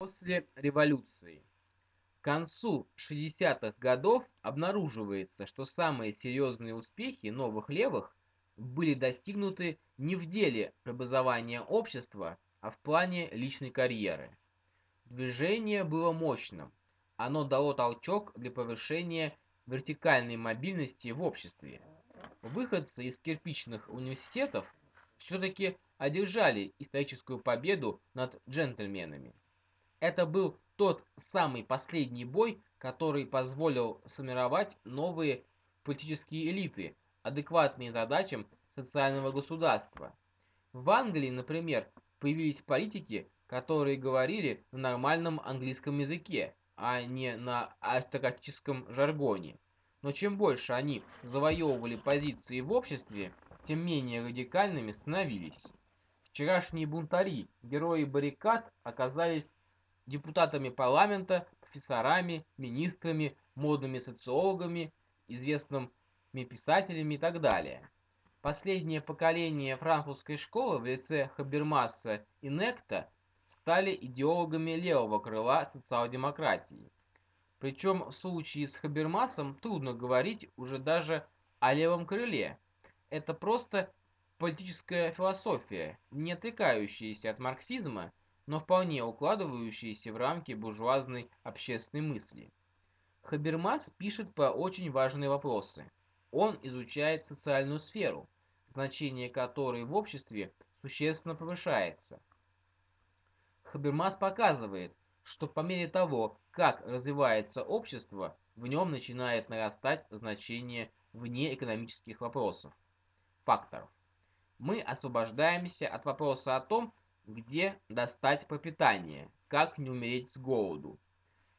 После революции. К концу 60-х годов обнаруживается, что самые серьезные успехи новых левых были достигнуты не в деле преобразования общества, а в плане личной карьеры. Движение было мощным. Оно дало толчок для повышения вертикальной мобильности в обществе. Выходцы из кирпичных университетов все-таки одержали историческую победу над джентльменами. Это был тот самый последний бой, который позволил сформировать новые политические элиты, адекватные задачам социального государства. В Англии, например, появились политики, которые говорили на нормальном английском языке, а не на аристократическом жаргоне. Но чем больше они завоевывали позиции в обществе, тем менее радикальными становились. Вчерашние бунтари, герои баррикад, оказались депутатами парламента, профессорами, министрами, модными социологами, известными писателями и так далее. Последнее поколение французской школы в лице Хабермаса и Некта стали идеологами левого крыла социал-демократии. Причем в случае с Хабермасом трудно говорить уже даже о левом крыле. Это просто политическая философия, не отвлекающаяся от марксизма, но вполне укладывающиеся в рамки буржуазной общественной мысли. Хабермас пишет по очень важные вопросы. Он изучает социальную сферу, значение которой в обществе существенно повышается. Хабермас показывает, что по мере того, как развивается общество, в нем начинает нарастать значение вне экономических вопросов, факторов. Мы освобождаемся от вопроса о том, где достать пропитание? Как не умереть с голоду?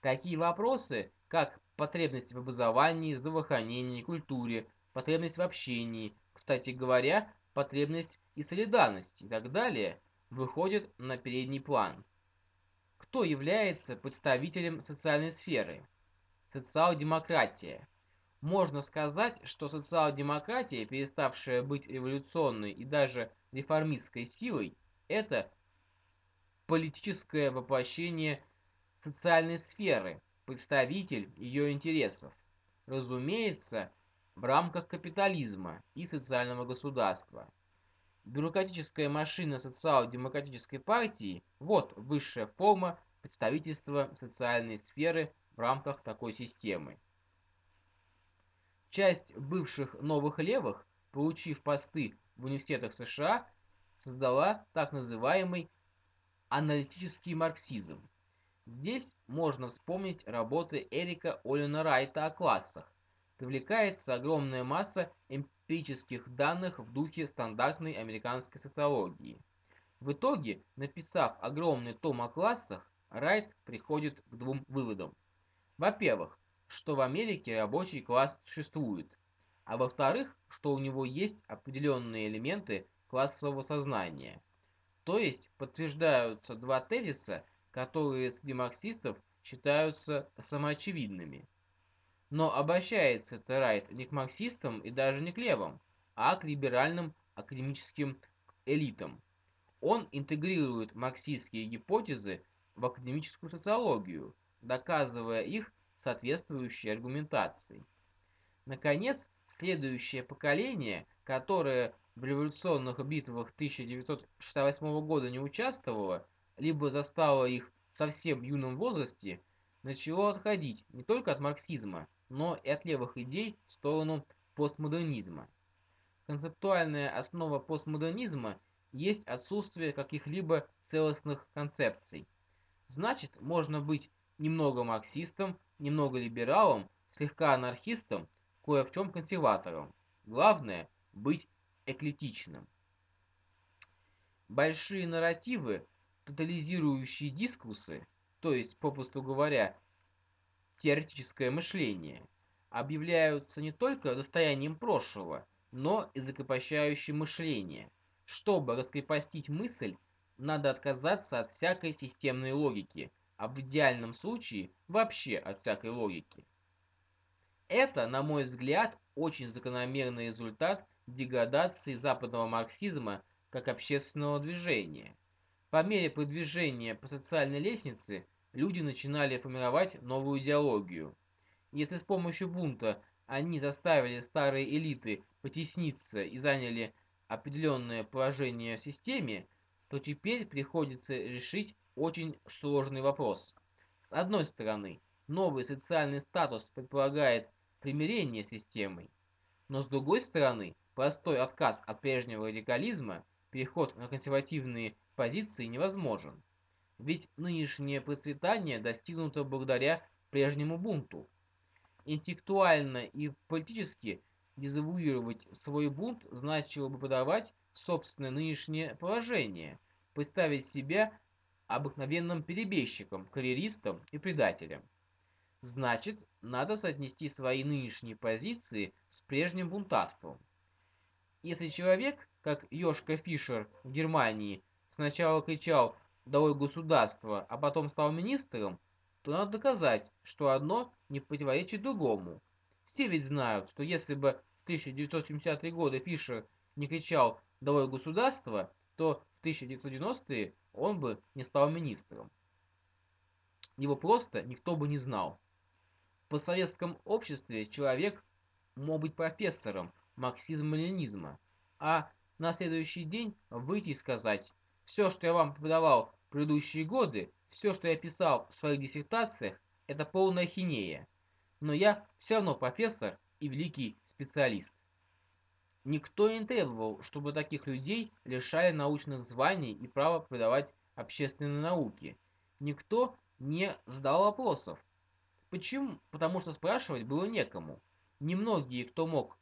Такие вопросы, как потребность в образовании, здравоохранении, культуре, потребность в общении, кстати говоря, потребность и солидарности и так далее, выходят на передний план. Кто является представителем социальной сферы? Социал-демократия. Можно сказать, что социал-демократия, переставшая быть революционной и даже реформистской силой, это политическое воплощение социальной сферы, представитель ее интересов. Разумеется, в рамках капитализма и социального государства. Бюрократическая машина социал-демократической партии – вот высшая форма представительства социальной сферы в рамках такой системы. Часть бывших новых левых, получив посты в университетах США, создала так называемый аналитический марксизм. Здесь можно вспомнить работы Эрика Олина Райта о классах. Привлекается огромная масса эмпирических данных в духе стандартной американской социологии. В итоге, написав огромный том о классах, Райт приходит к двум выводам. Во-первых, что в Америке рабочий класс существует, а во-вторых, что у него есть определенные элементы классового сознания. То есть подтверждаются два тезиса, которые среди марксистов считаются самоочевидными. Но обращается Терайт не к марксистам и даже не к левым, а к либеральным академическим элитам. Он интегрирует марксистские гипотезы в академическую социологию, доказывая их соответствующей аргументацией. Наконец, следующее поколение, которое в революционных битвах 1968 года не участвовало, либо застало их в совсем юном возрасте, начало отходить не только от марксизма, но и от левых идей в сторону постмодернизма. Концептуальная основа постмодернизма есть отсутствие каких-либо целостных концепций. Значит, можно быть немного марксистом, немного либералом, слегка анархистом, кое в чем консерватором. Главное – быть эклетичным. Большие нарративы, тотализирующие дискурсы, то есть, попросту говоря, теоретическое мышление, объявляются не только достоянием прошлого, но и закрепощающим мышление. Чтобы раскрепостить мысль, надо отказаться от всякой системной логики, а в идеальном случае вообще от всякой логики. Это, на мой взгляд, очень закономерный результат деградации западного марксизма как общественного движения. По мере продвижения по социальной лестнице люди начинали формировать новую идеологию. Если с помощью бунта они заставили старые элиты потесниться и заняли определенное положение в системе, то теперь приходится решить очень сложный вопрос. С одной стороны, новый социальный статус предполагает примирение с системой, но с другой стороны, простой отказ от прежнего радикализма, переход на консервативные позиции невозможен. Ведь нынешнее процветание достигнуто благодаря прежнему бунту. Интеллектуально и политически дезавуировать свой бунт значило бы подавать собственное нынешнее положение, представить себя обыкновенным перебежчиком, карьеристом и предателем. Значит, надо соотнести свои нынешние позиции с прежним бунтарством. Если человек, как Йошка Фишер в Германии, сначала кричал «Долой государство», а потом стал министром, то надо доказать, что одно не противоречит другому. Все ведь знают, что если бы в 1970-е годы Фишер не кричал «Долой государство», то в 1990-е он бы не стал министром. Его просто никто бы не знал. В постсоветском обществе человек мог быть профессором марксизма-ленинизма, а на следующий день выйти и сказать «Все, что я вам преподавал в предыдущие годы, все, что я писал в своих диссертациях, это полная хинея, но я все равно профессор и великий специалист». Никто не требовал, чтобы таких людей лишали научных званий и права преподавать общественные науки. Никто не задал вопросов. Почему? Потому что спрашивать было некому. Немногие, кто мог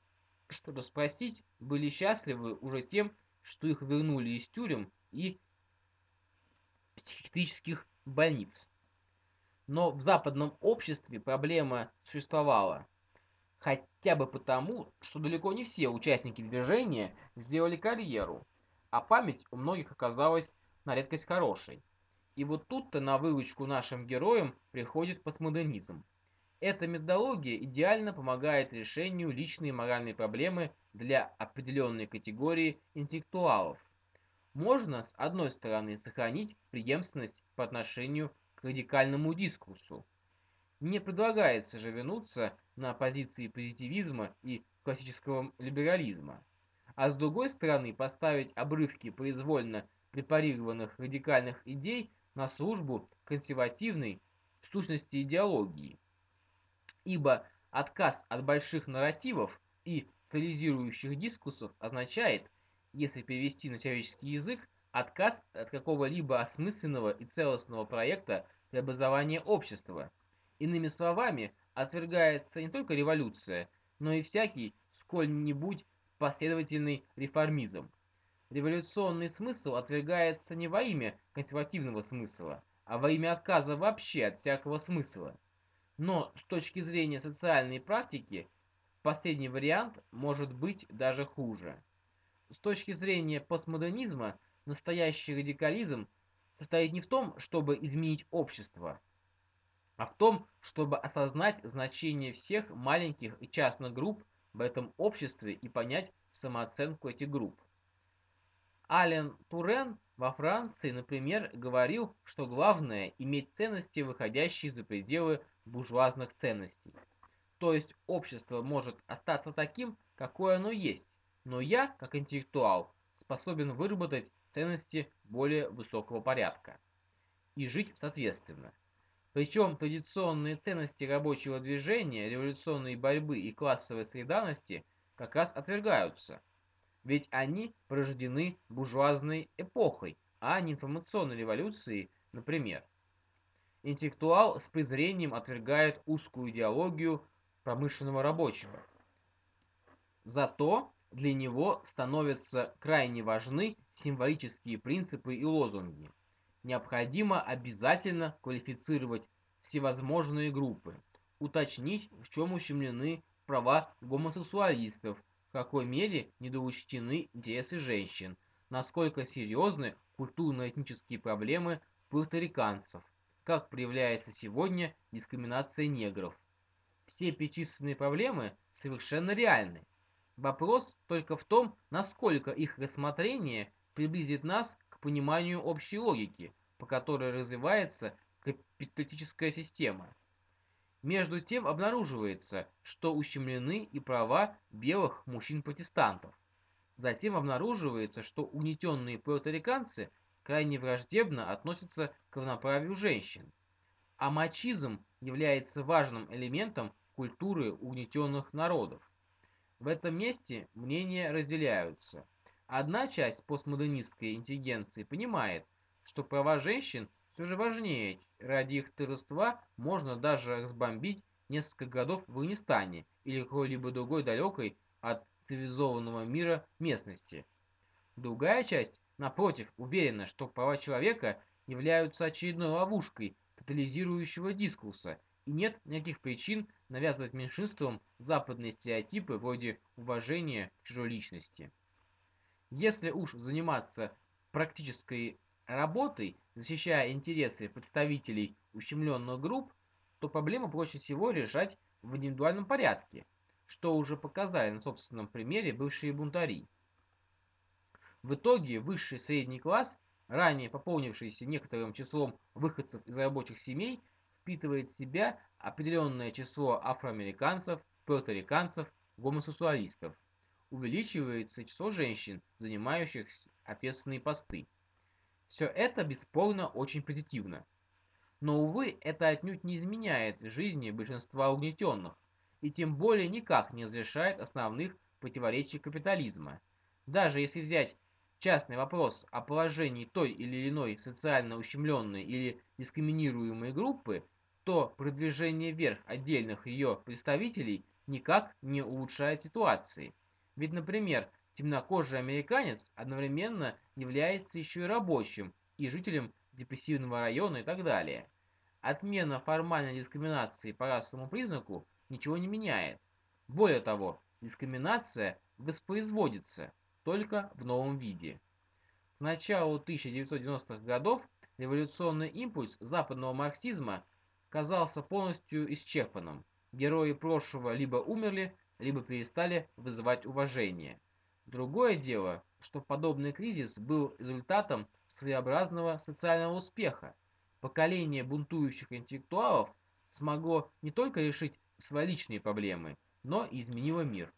что-то спросить, были счастливы уже тем, что их вернули из тюрем и психиатрических больниц. Но в западном обществе проблема существовала. Хотя бы потому, что далеко не все участники движения сделали карьеру, а память у многих оказалась на редкость хорошей. И вот тут-то на выручку нашим героям приходит постмодернизм. Эта методология идеально помогает решению личной и моральной проблемы для определенной категории интеллектуалов. Можно, с одной стороны, сохранить преемственность по отношению к радикальному дискурсу. Не предлагается же вернуться на позиции позитивизма и классического либерализма, а с другой стороны поставить обрывки произвольно препарированных радикальных идей на службу консервативной, в сущности, идеологии. Ибо отказ от больших нарративов и тотализирующих дискурсов означает, если перевести на человеческий язык, отказ от какого-либо осмысленного и целостного проекта преобразования общества. Иными словами, отвергается не только революция, но и всякий сколь-нибудь последовательный реформизм. Революционный смысл отвергается не во имя консервативного смысла, а во имя отказа вообще от всякого смысла. Но с точки зрения социальной практики, последний вариант может быть даже хуже. С точки зрения постмодернизма, настоящий радикализм состоит не в том, чтобы изменить общество, а в том, чтобы осознать значение всех маленьких и частных групп в этом обществе и понять самооценку этих групп. Ален Турен во Франции, например, говорил, что главное – иметь ценности, выходящие за пределы буржуазных ценностей. То есть общество может остаться таким, какое оно есть, но я, как интеллектуал, способен выработать ценности более высокого порядка и жить соответственно. Причем традиционные ценности рабочего движения, революционной борьбы и классовой солидарности как раз отвергаются. Ведь они порождены буржуазной эпохой, а не информационной революцией, например. Интеллектуал с презрением отвергает узкую идеологию промышленного рабочего. Зато для него становятся крайне важны символические принципы и лозунги – необходимо обязательно квалифицировать всевозможные группы, уточнить, в чем ущемлены права гомосексуалистов, в какой мере недоучтены интересы женщин, насколько серьезны культурно-этнические проблемы пуэрториканцев, как проявляется сегодня дискриминация негров. Все перечисленные проблемы совершенно реальны. Вопрос только в том, насколько их рассмотрение приблизит нас пониманию общей логики, по которой развивается капиталистическая система. Между тем обнаруживается, что ущемлены и права белых мужчин-протестантов. Затем обнаруживается, что угнетенные пуэрториканцы крайне враждебно относятся к равноправию женщин. А мачизм является важным элементом культуры угнетенных народов. В этом месте мнения разделяются. Одна часть постмодернистской интеллигенции понимает, что права женщин все же важнее, ради их торжества можно даже разбомбить несколько годов в Афганистане или какой-либо другой далекой от цивилизованного мира местности. Другая часть, напротив, уверена, что права человека являются очередной ловушкой тотализирующего дискурса, и нет никаких причин навязывать меньшинствам западные стереотипы вроде уважения к чужой личности. Если уж заниматься практической работой, защищая интересы представителей ущемленных групп, то проблему проще всего решать в индивидуальном порядке, что уже показали на собственном примере бывшие бунтари. В итоге высший средний класс, ранее пополнившийся некоторым числом выходцев из рабочих семей, впитывает в себя определенное число афроамериканцев, пуэрториканцев, гомосексуалистов. Увеличивается число женщин, занимающих ответственные посты. Все это бесспорно очень позитивно. Но, увы, это отнюдь не изменяет жизни большинства угнетенных, и тем более никак не разрешает основных противоречий капитализма. Даже если взять частный вопрос о положении той или иной социально ущемленной или дискриминируемой группы, то продвижение вверх отдельных ее представителей никак не улучшает ситуации. Ведь, например, темнокожий американец одновременно является еще и рабочим, и жителем депрессивного района и так далее. Отмена формальной дискриминации по расовому признаку ничего не меняет. Более того, дискриминация воспроизводится только в новом виде. К началу 1990-х годов революционный импульс западного марксизма казался полностью исчерпанным. Герои прошлого либо умерли, либо перестали вызывать уважение. Другое дело, что подобный кризис был результатом своеобразного социального успеха. Поколение бунтующих интеллектуалов смогло не только решить свои личные проблемы, но и изменило мир.